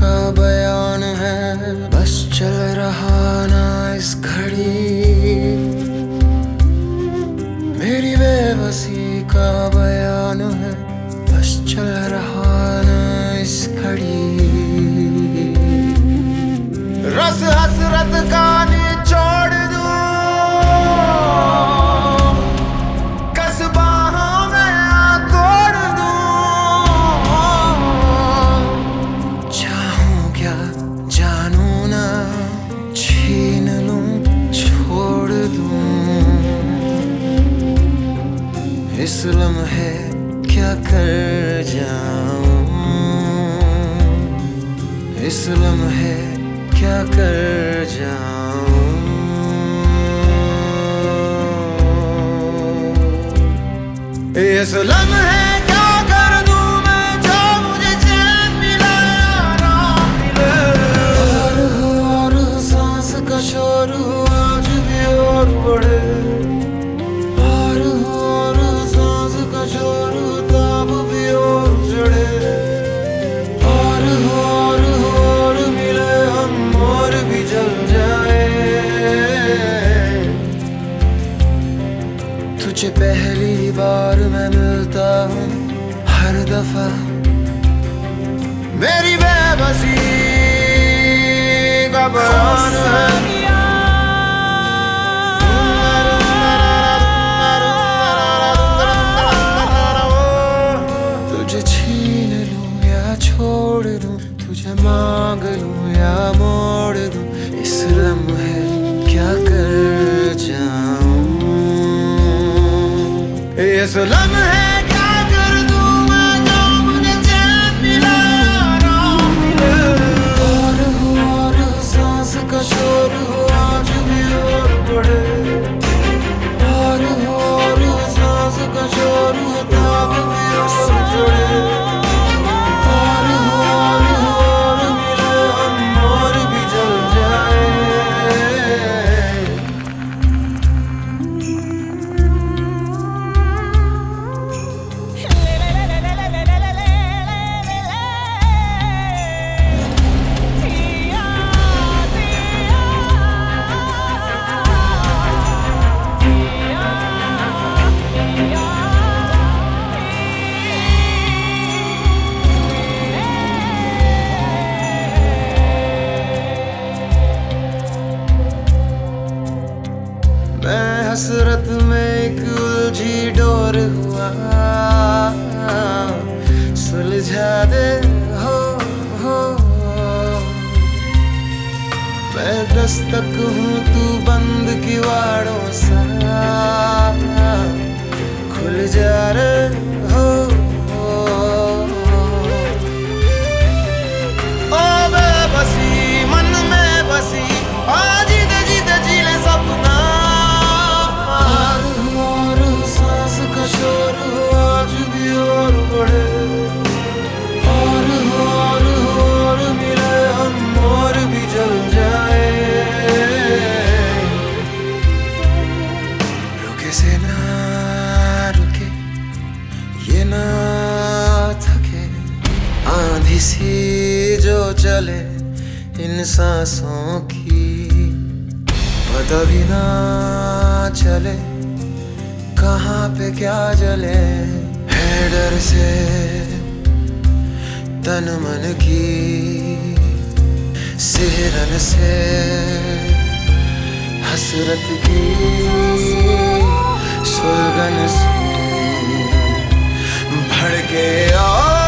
Kabaya इस लम्हे क्या कर जाऊँ? इस लम्हे क्या कर जाऊँ? इस लम्हे हो शोर आज भी और बढ़े। दफ़ा। मेरी बेबसी का बयान है तुझे छीन लूँ या छोड़ दूँ, तुझे मांग लूँ या मोड़ दूँ, इस लम्हे क्या कर जाऊँ? हसरत में एक उलझी डोर हुआ। सुलझा दे, हो हो। मैं दस्तक हूँ तू बंद किवाड़ों सा। खुल जा। सी जो चले इन सांसों की। पता भी ना चले कहाँ पे क्या जले। है डर से तन मन की सिहरन से। हसरत की सुलगन से। भड़के और